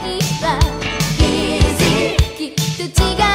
ないわきっと違う。